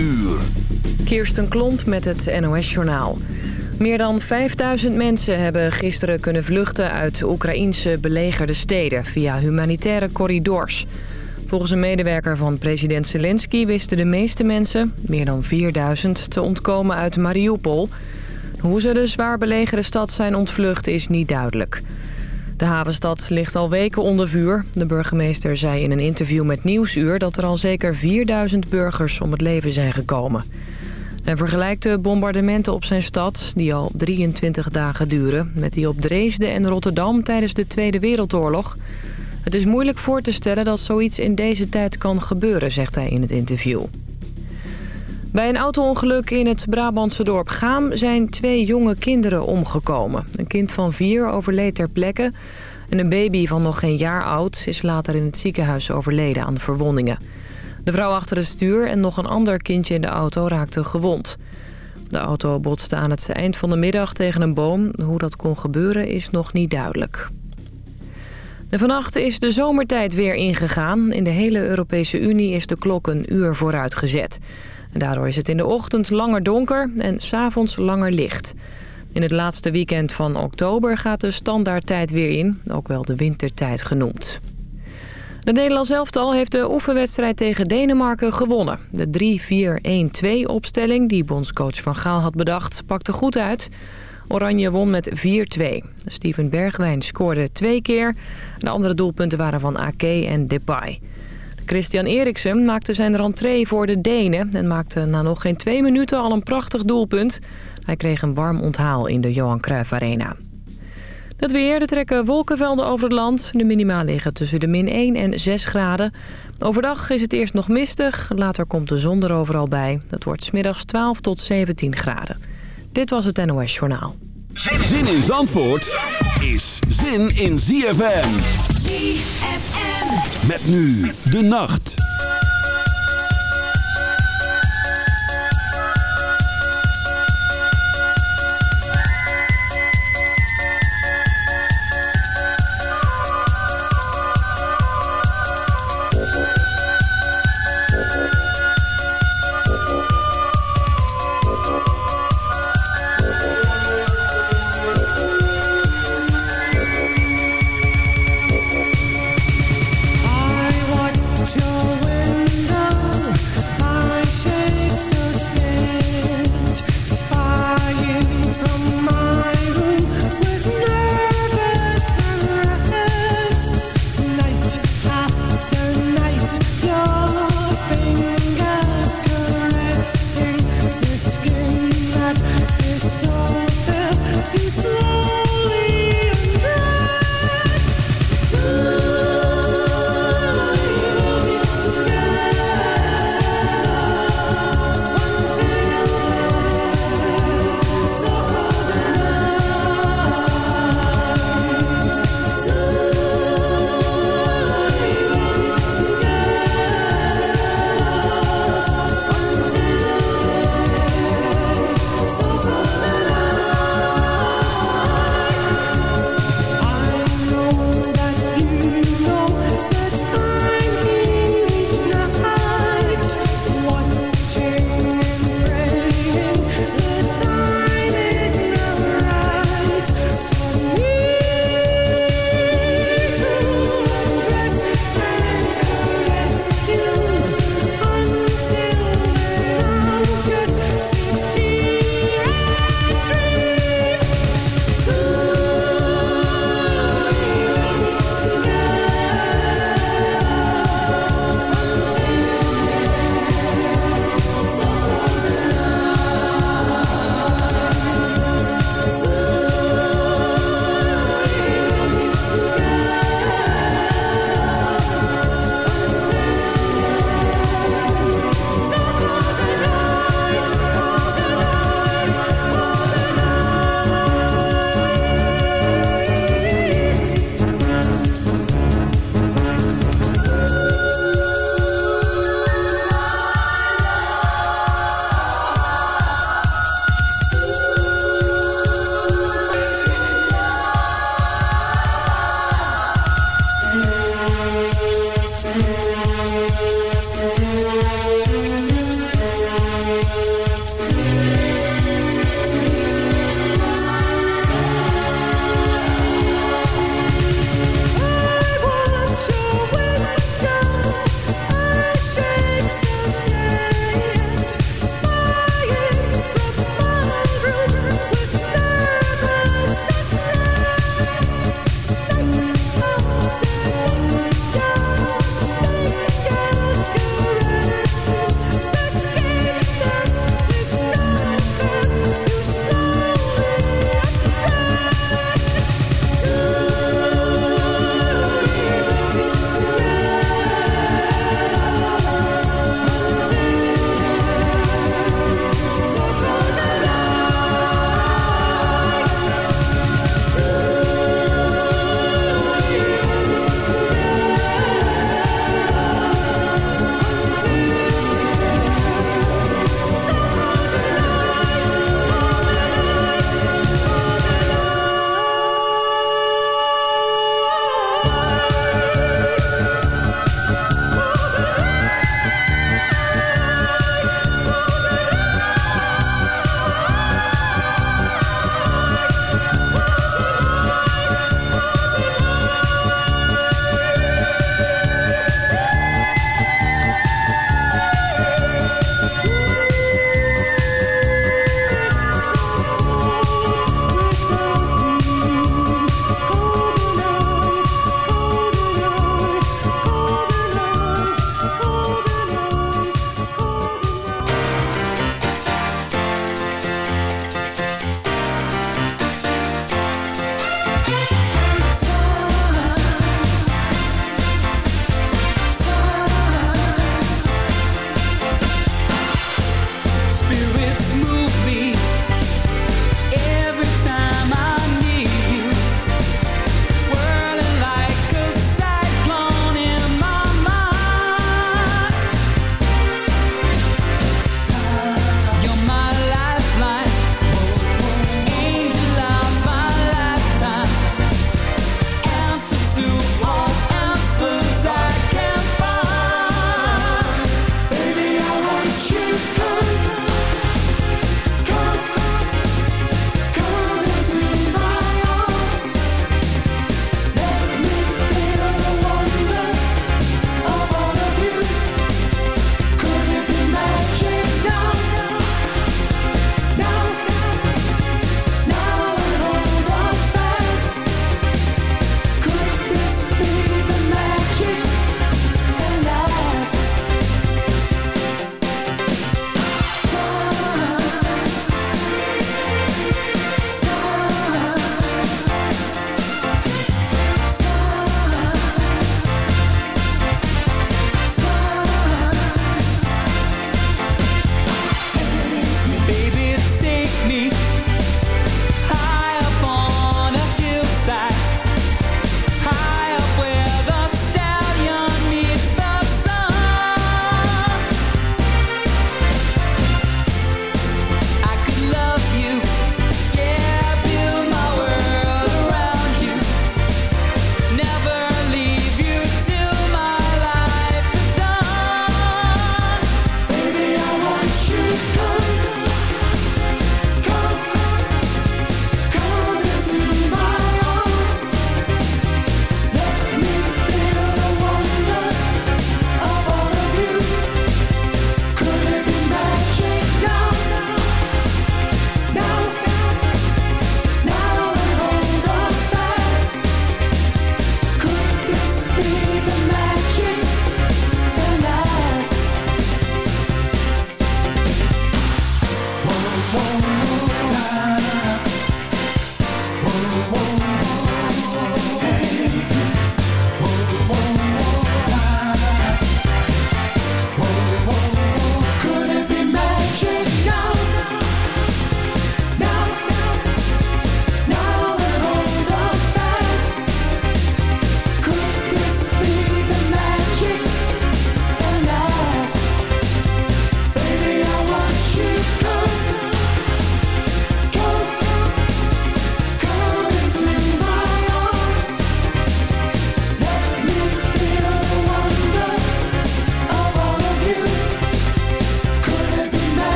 uur. Kirsten Klomp met het NOS-journaal. Meer dan 5000 mensen hebben gisteren kunnen vluchten uit Oekraïnse belegerde steden via humanitaire corridors. Volgens een medewerker van president Zelensky wisten de meeste mensen, meer dan 4000, te ontkomen uit Mariupol. Hoe ze de zwaar belegerde stad zijn ontvlucht is niet duidelijk. De havenstad ligt al weken onder vuur. De burgemeester zei in een interview met Nieuwsuur dat er al zeker 4000 burgers om het leven zijn gekomen. Hij vergelijkt de bombardementen op zijn stad, die al 23 dagen duren... met die op Dresden en Rotterdam tijdens de Tweede Wereldoorlog. Het is moeilijk voor te stellen dat zoiets in deze tijd kan gebeuren, zegt hij in het interview. Bij een auto-ongeluk in het Brabantse dorp Gaam zijn twee jonge kinderen omgekomen. Een kind van vier overleed ter plekke en een baby van nog geen jaar oud is later in het ziekenhuis overleden aan verwondingen. De vrouw achter het stuur en nog een ander kindje in de auto raakten gewond. De auto botste aan het eind van de middag tegen een boom. Hoe dat kon gebeuren is nog niet duidelijk. De vannacht is de zomertijd weer ingegaan. In de hele Europese Unie is de klok een uur vooruitgezet. Daardoor is het in de ochtend langer donker en s'avonds langer licht. In het laatste weekend van oktober gaat de standaardtijd weer in, ook wel de wintertijd genoemd. De Nederlands elftal heeft de oefenwedstrijd tegen Denemarken gewonnen. De 3-4-1-2 opstelling die bondscoach Van Gaal had bedacht pakte goed uit. Oranje won met 4-2. Steven Bergwijn scoorde twee keer. De andere doelpunten waren van Ake en Depay. Christian Eriksen maakte zijn rentree voor de Denen... en maakte na nog geen twee minuten al een prachtig doelpunt. Hij kreeg een warm onthaal in de Johan Cruijff Arena. Het weer, er trekken wolkenvelden over het land. De minima liggen tussen de min 1 en 6 graden. Overdag is het eerst nog mistig, later komt de zon er overal bij. Dat wordt smiddags 12 tot 17 graden. Dit was het NOS Journaal. Zin in Zandvoort is zin in ZFM. ZFM. Met nu de nacht.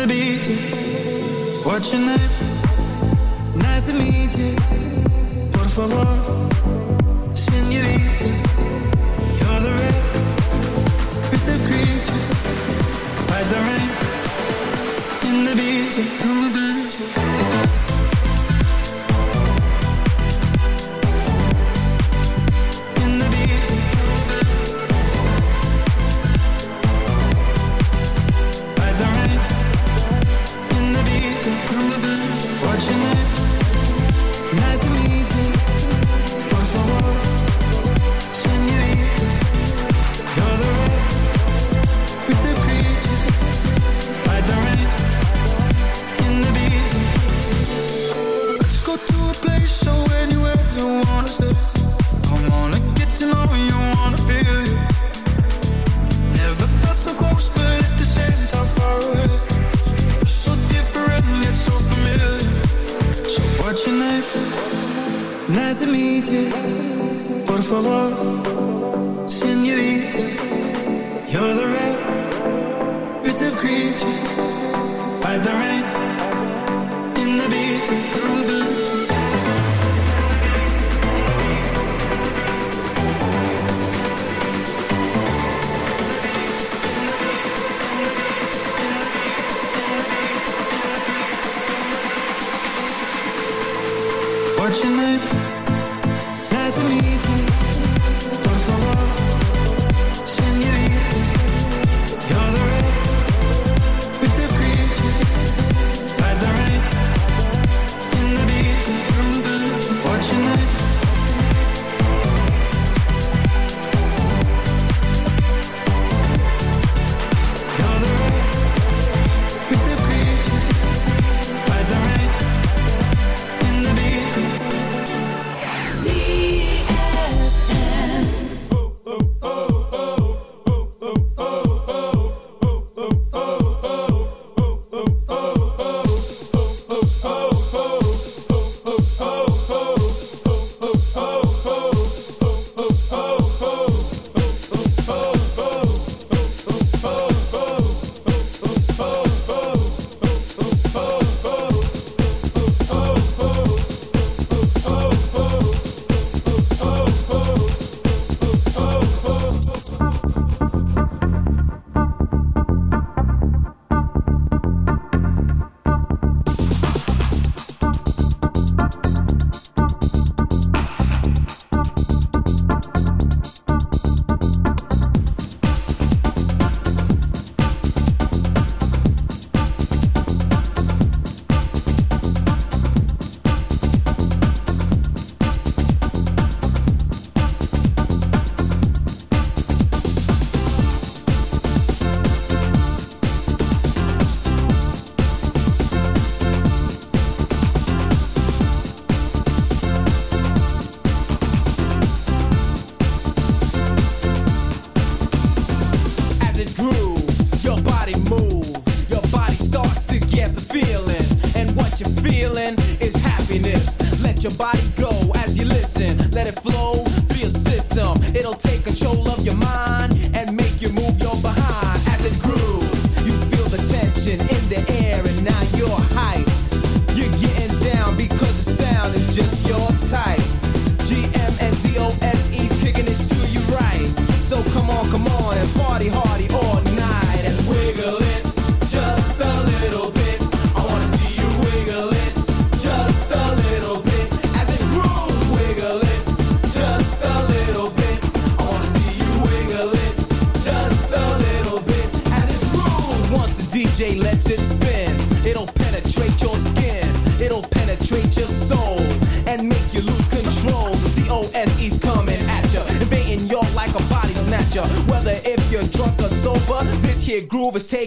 the beach. What's your name? Nice to meet you. Por favor, senorita. You're the red, crystal creature. Hide the rain in the beach. In the beach.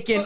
taking.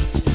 Podcast.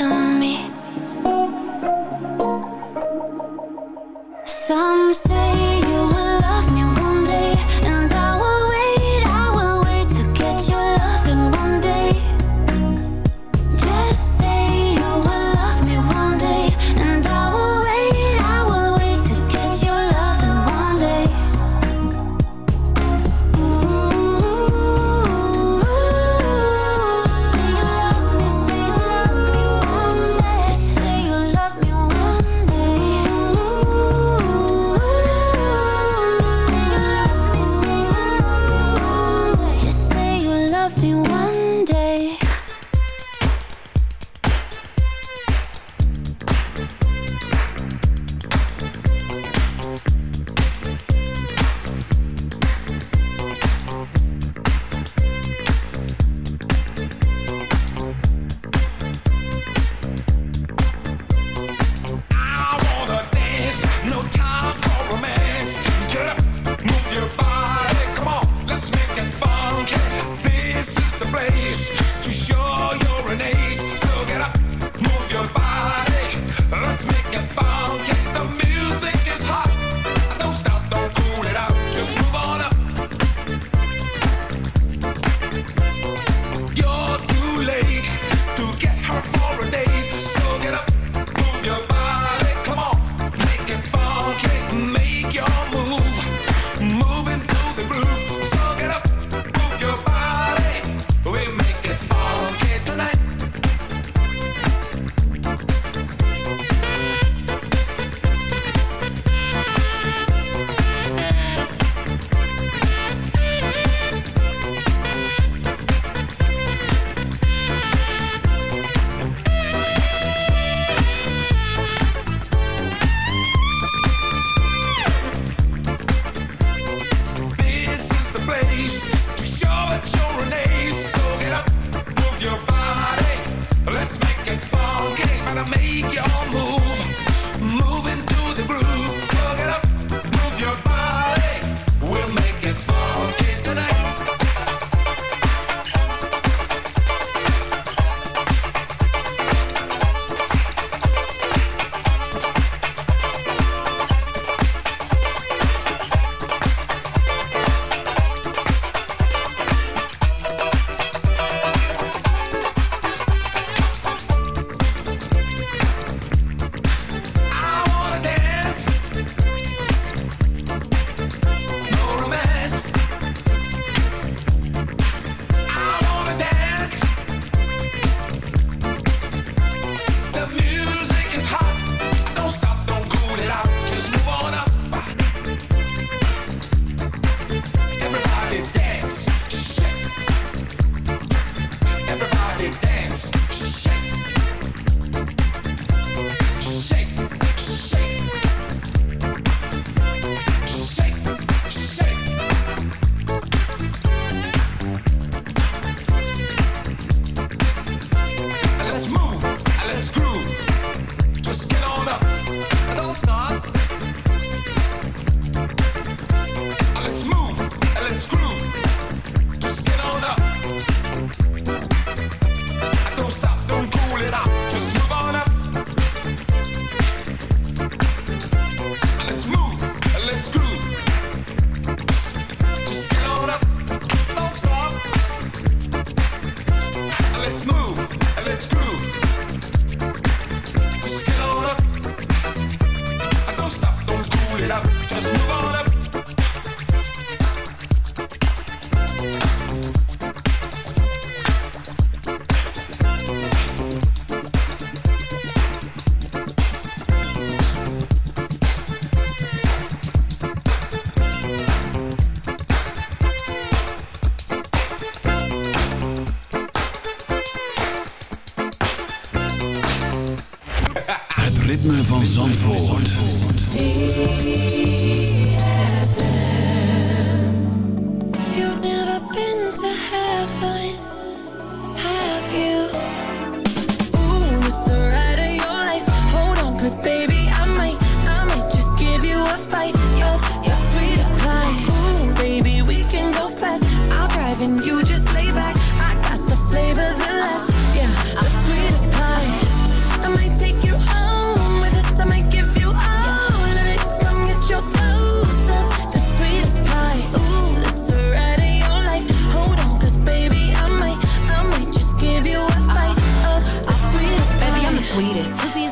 Some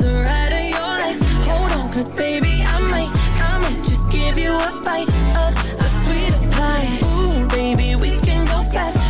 the ride of your life. Hold on, 'cause baby, I might, I might just give you a bite of the sweetest pie. Ooh, baby, we can go fast.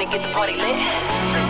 to get the party lit.